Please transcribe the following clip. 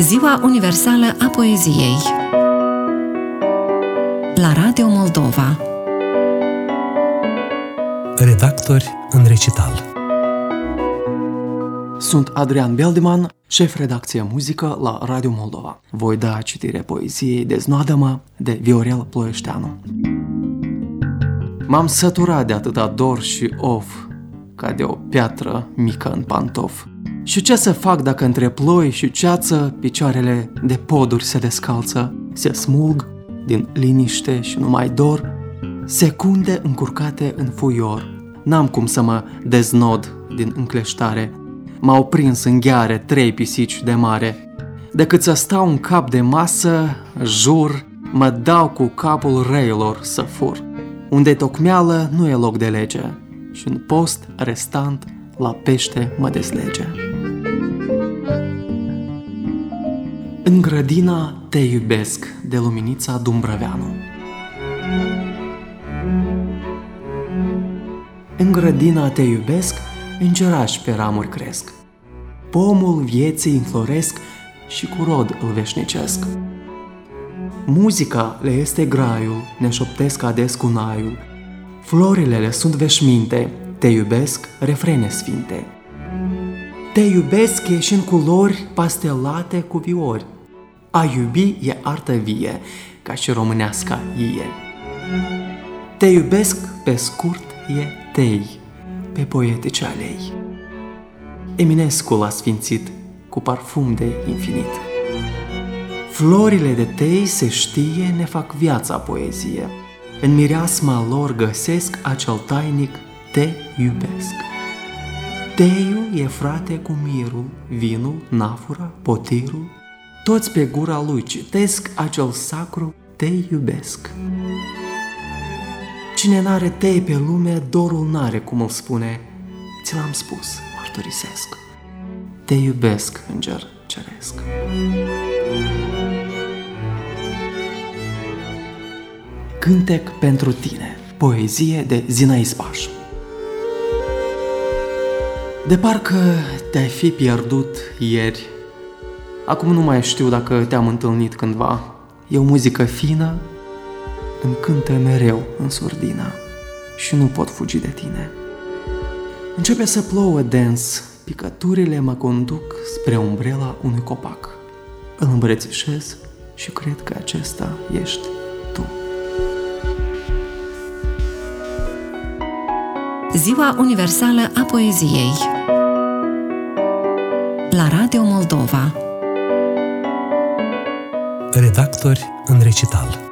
Ziua Universală a Poeziei La Radio Moldova Redactori în recital Sunt Adrian Beldeman, șef redacție muzică la Radio Moldova. Voi da citire poeziei Deznoadă-mă de Viorel Ploieșteanu. M-am săturat de atâta dor și of, ca de o piatră mică în pantof. Și ce să fac dacă între ploi și ceață picioarele de poduri se descalță, se smulg din liniște și numai dor, secunde încurcate în fuior. N-am cum să mă deznod din încleștare, m-au prins în gheare trei pisici de mare. Decât să stau în cap de masă, jur, mă dau cu capul reilor să fur. Unde tocmeală nu e loc de lege și un post restant la pește mă deslege. În grădina Te iubesc de Luminița Dumbrăveanu În grădina Te iubesc, îngerași pe ramuri cresc. Pomul vieții înfloresc și cu rod îl veșnicesc. Muzica le este graiul, ne șoptesc ades cu naiul. Florile le sunt veșminte, te iubesc, refrene sfinte. Te iubesc e și în culori pastelate cu viori. A iubi e artă vie, ca și românească ie. Te iubesc, pe scurt, e tei, pe poetice alei. Eminescu l-a sfințit cu parfum de infinit. Florile de tei se știe ne fac viața poezie. În mireasma lor găsesc acel tainic te iubesc. Teiul e frate cu mirul, vinul, nafura, potirul, toți pe gura lui citesc acel sacru te iubesc. Cine n-are tei pe lume, dorul n-are, cum îl spune. Ți l-am spus, mărturisesc. Te iubesc, înger ceresc. Cântec pentru tine. Poezie de Zina Ispaș. De parcă te-ai fi pierdut ieri. Acum nu mai știu dacă te-am întâlnit cândva. E o muzică fină, îmi cântă mereu în surdina și nu pot fugi de tine. Începe să plouă dens, picăturile mă conduc spre umbrela unui copac. Îl îmbrățișez și cred că acesta ești tu. Ziua Universală a Poeziei La Radio Moldova Redactori în recital